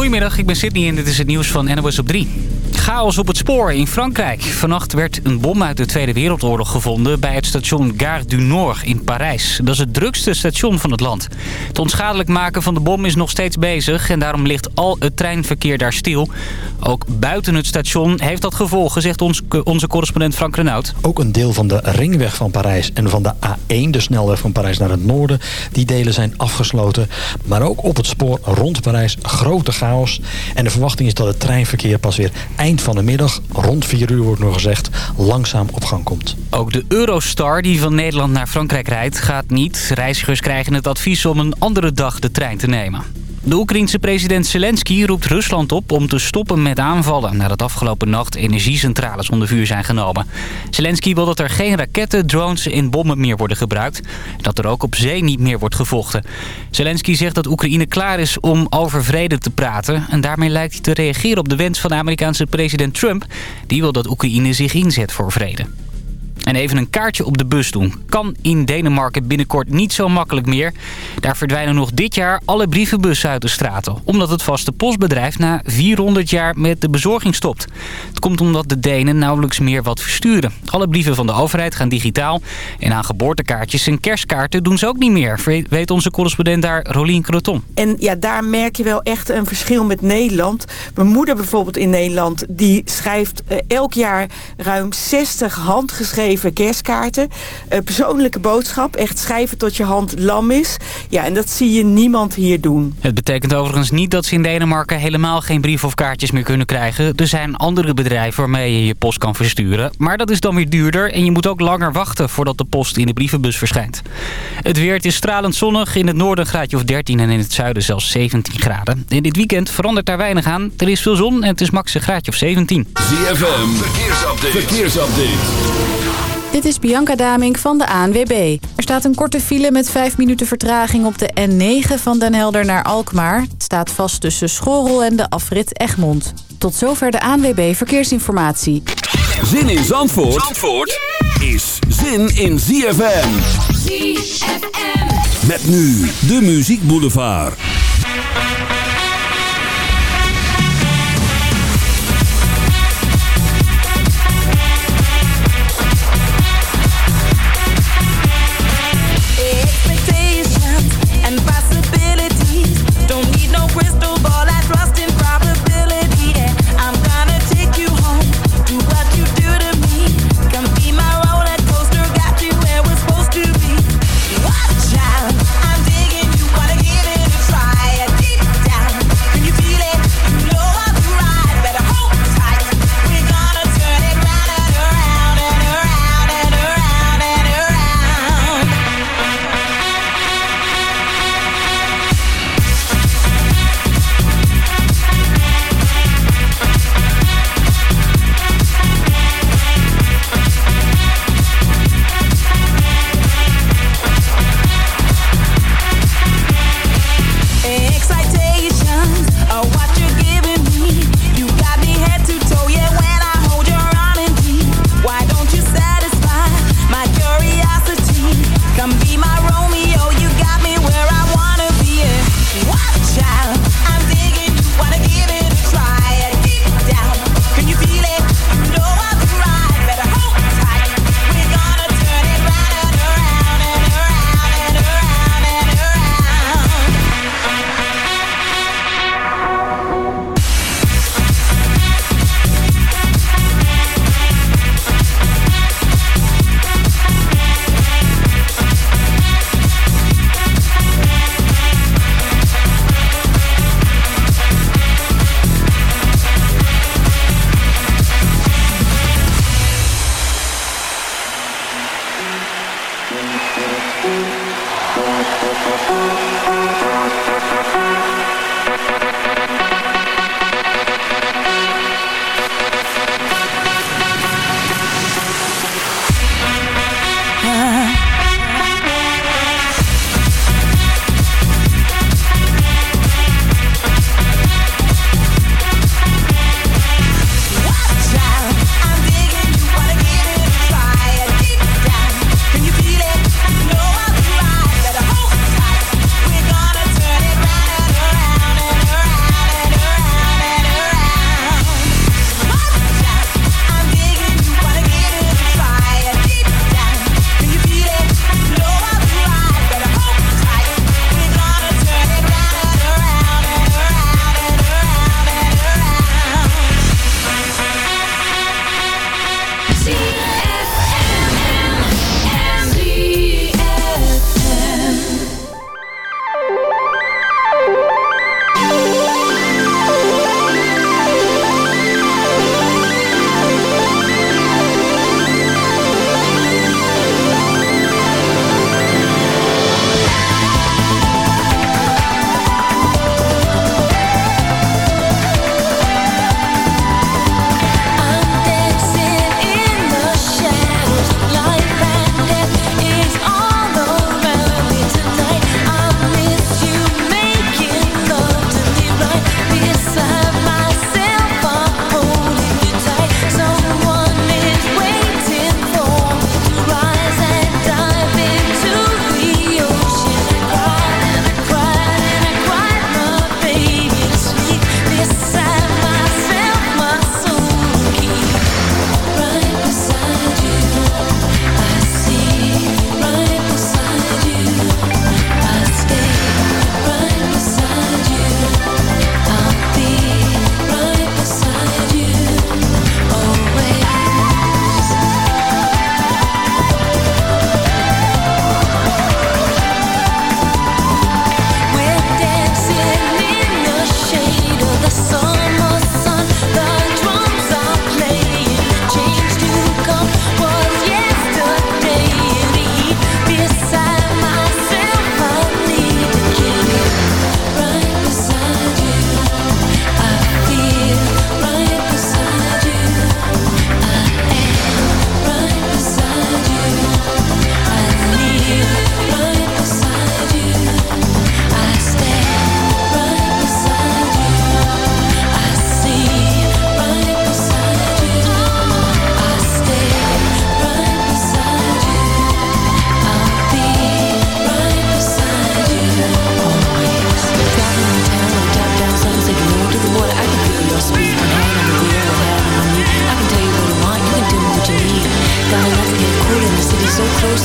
Goedemiddag, ik ben Sydney en dit is het nieuws van NOS op 3. Chaos op het spoor in Frankrijk. Vannacht werd een bom uit de Tweede Wereldoorlog gevonden... bij het station Gare du Nord in Parijs. Dat is het drukste station van het land. Het onschadelijk maken van de bom is nog steeds bezig... en daarom ligt al het treinverkeer daar stil. Ook buiten het station heeft dat gevolgen, zegt onze correspondent Frank Renaud. Ook een deel van de ringweg van Parijs en van de A1, de snelweg van Parijs naar het noorden... die delen zijn afgesloten. Maar ook op het spoor rond Parijs grote chaos. En de verwachting is dat het treinverkeer pas weer eind van de middag, rond 4 uur wordt nog gezegd, langzaam op gang komt. Ook de Eurostar die van Nederland naar Frankrijk rijdt gaat niet. Reizigers krijgen het advies om een andere dag de trein te nemen. De Oekraïense president Zelensky roept Rusland op om te stoppen met aanvallen... nadat afgelopen nacht energiecentrales onder vuur zijn genomen. Zelensky wil dat er geen raketten, drones en bommen meer worden gebruikt... en dat er ook op zee niet meer wordt gevochten. Zelensky zegt dat Oekraïne klaar is om over vrede te praten... en daarmee lijkt hij te reageren op de wens van de Amerikaanse president Trump... die wil dat Oekraïne zich inzet voor vrede. En even een kaartje op de bus doen. Kan in Denemarken binnenkort niet zo makkelijk meer. Daar verdwijnen nog dit jaar alle brievenbussen uit de straten. Omdat het vaste postbedrijf na 400 jaar met de bezorging stopt. Het komt omdat de Denen nauwelijks meer wat versturen. Alle brieven van de overheid gaan digitaal. En aan geboortekaartjes en kerstkaarten doen ze ook niet meer. Weet onze correspondent daar, Rolien Croton. En ja, daar merk je wel echt een verschil met Nederland. Mijn moeder bijvoorbeeld in Nederland, die schrijft eh, elk jaar ruim 60 handgeschreven kerstkaarten. Uh, persoonlijke boodschap, echt schrijven tot je hand lam is. Ja, en dat zie je niemand hier doen. Het betekent overigens niet dat ze in Denemarken helemaal geen brief of kaartjes meer kunnen krijgen. Er zijn andere bedrijven waarmee je je post kan versturen. Maar dat is dan weer duurder en je moet ook langer wachten voordat de post in de brievenbus verschijnt. Het weer, het is stralend zonnig. In het noorden een graadje of 13 en in het zuiden zelfs 17 graden. In dit weekend verandert daar weinig aan. Er is veel zon en het is max een graadje of 17. ZFM, verkeersupdate. verkeersupdate. Dit is Bianca Daming van de ANWB. Er staat een korte file met 5 minuten vertraging op de N9 van Den Helder naar Alkmaar. Het staat vast tussen Schorrel en de afrit Egmond. Tot zover de ANWB Verkeersinformatie. Zin in Zandvoort, Zandvoort is zin in ZFM. ZFM. Met nu de Muziek Boulevard.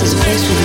this place with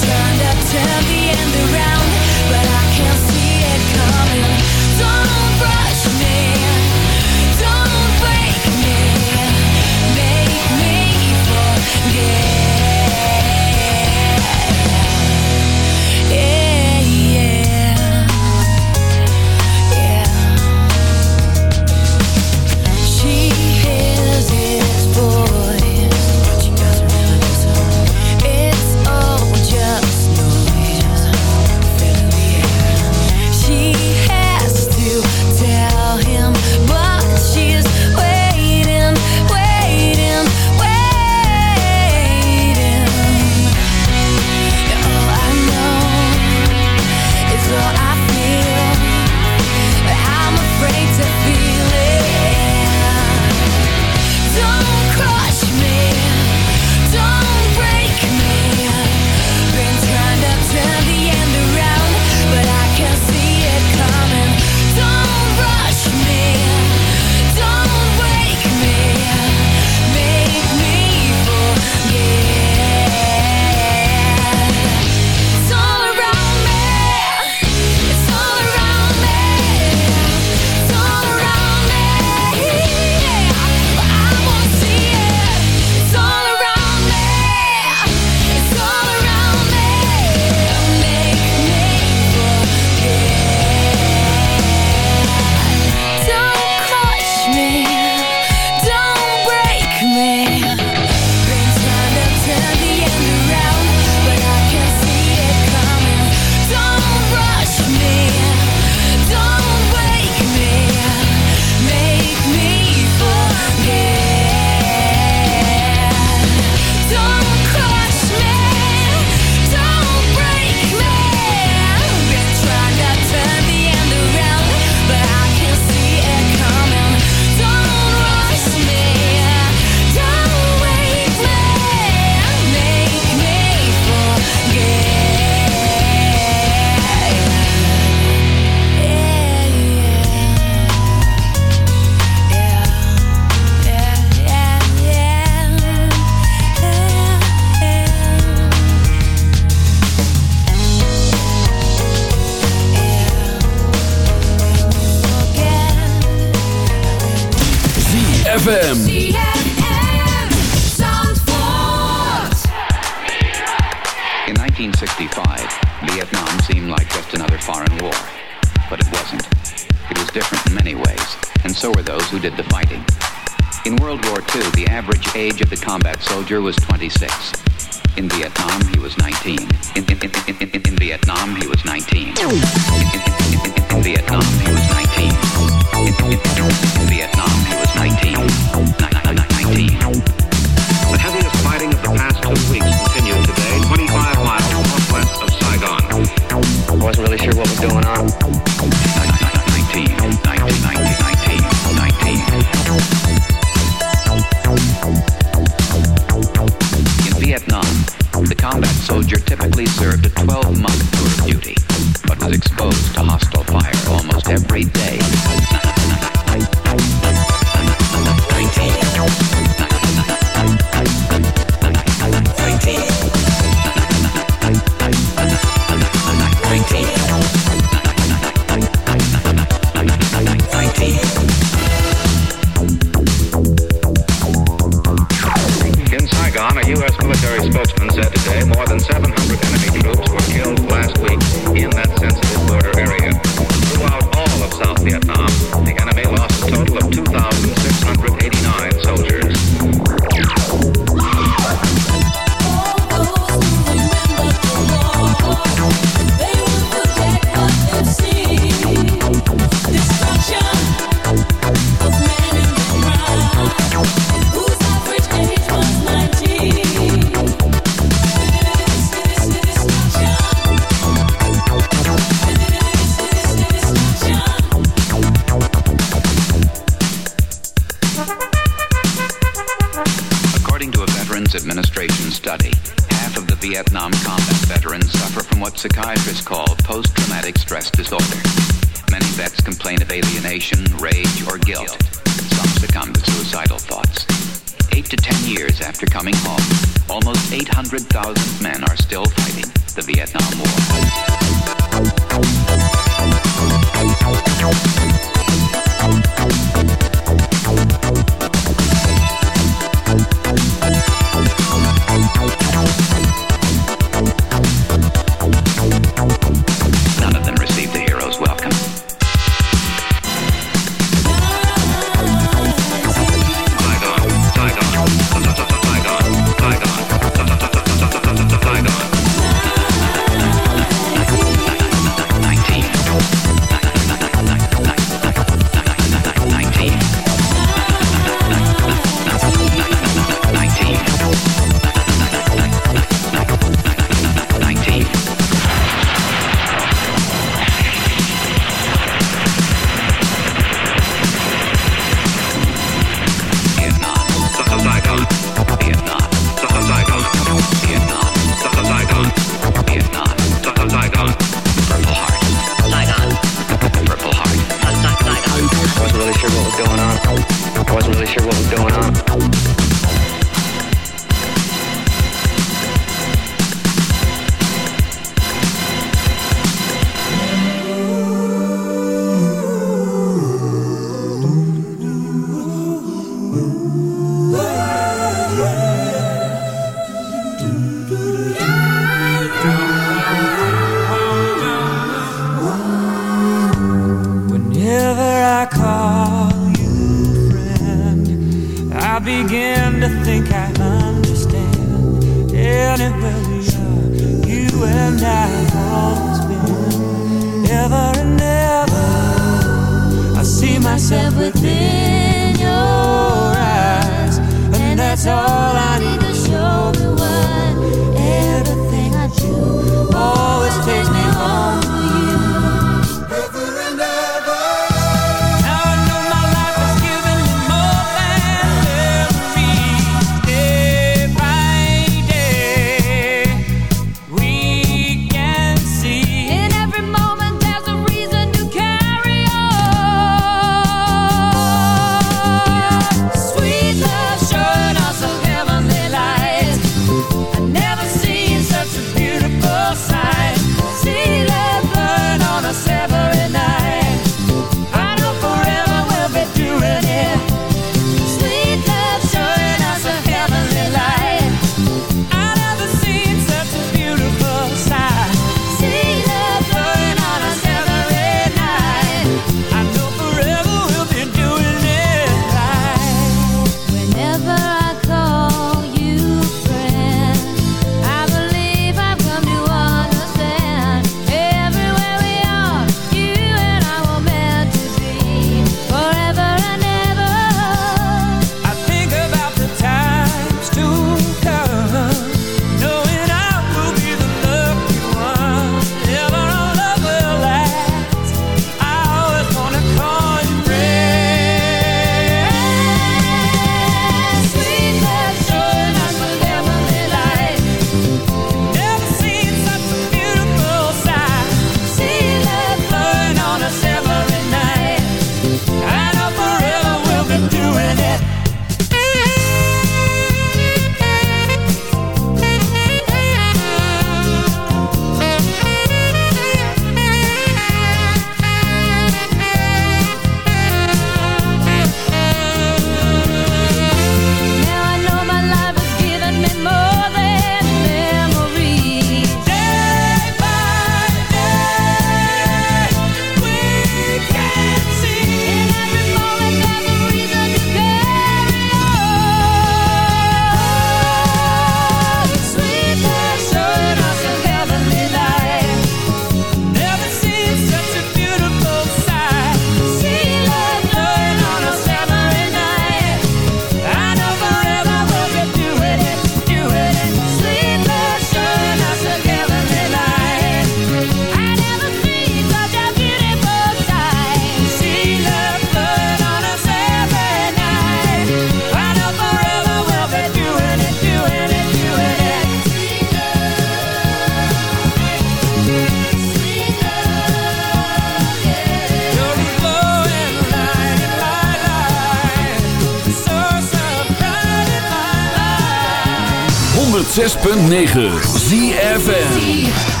106.9 ZFN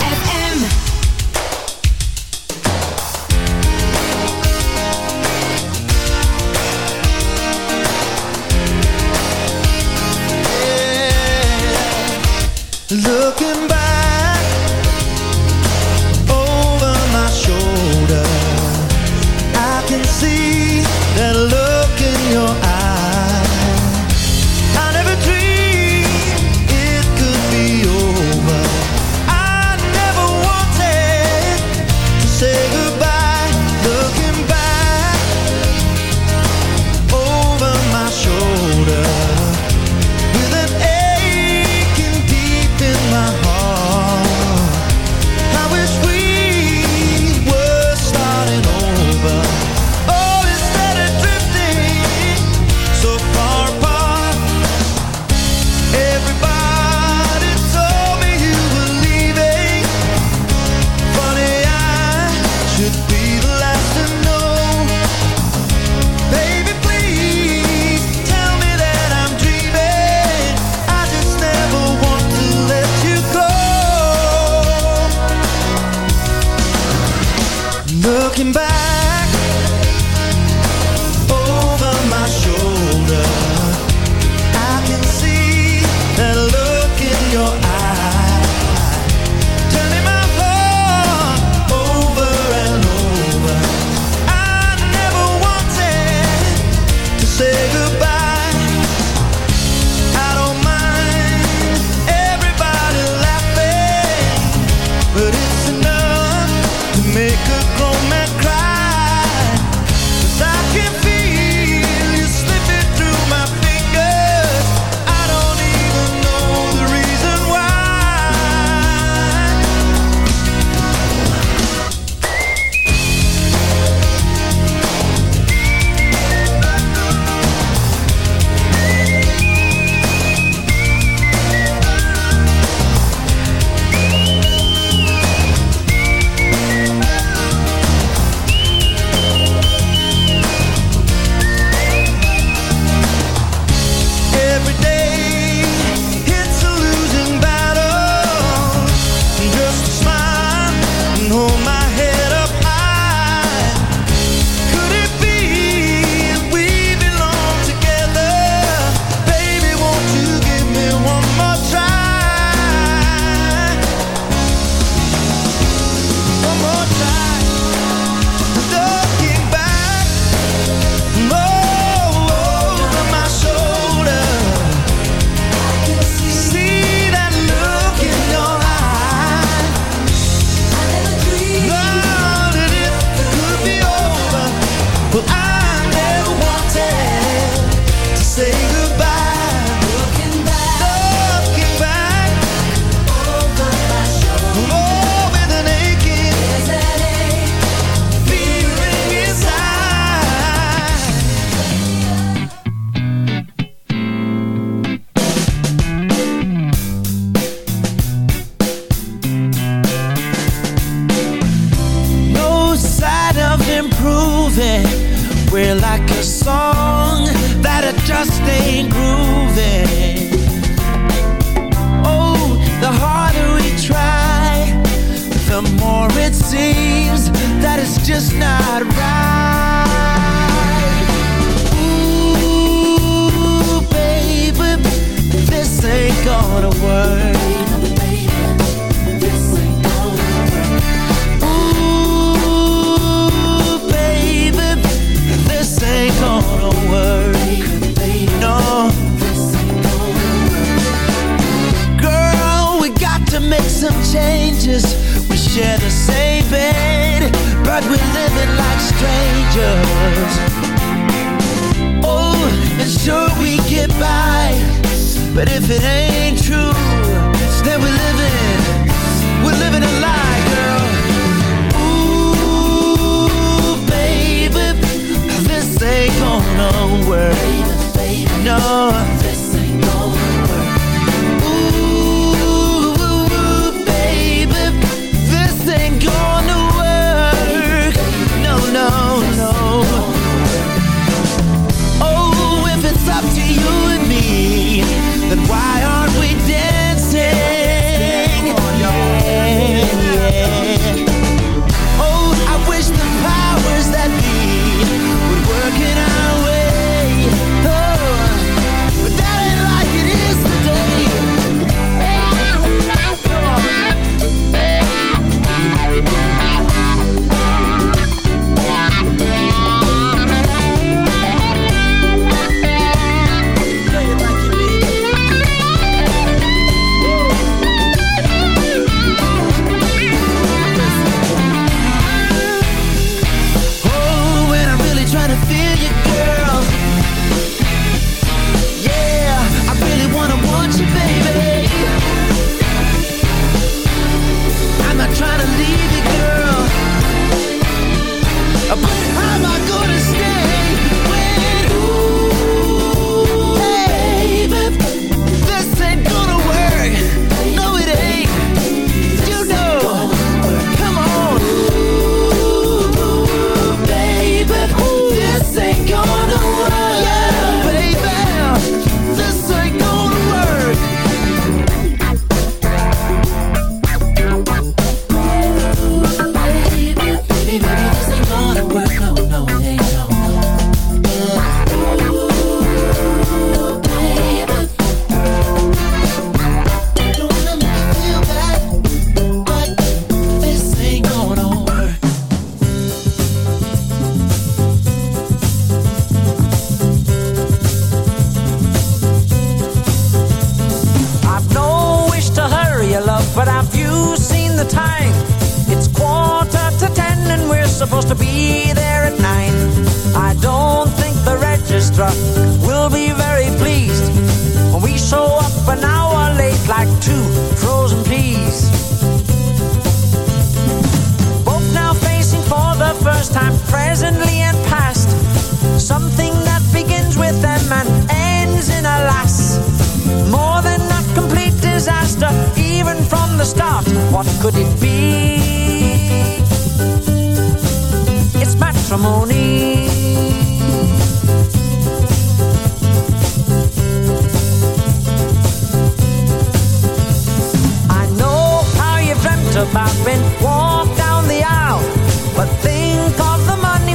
Looking back What could it be? It's matrimony. I know how you've dreamt about being walked down the aisle. But think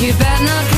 you better not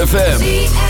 ZFM.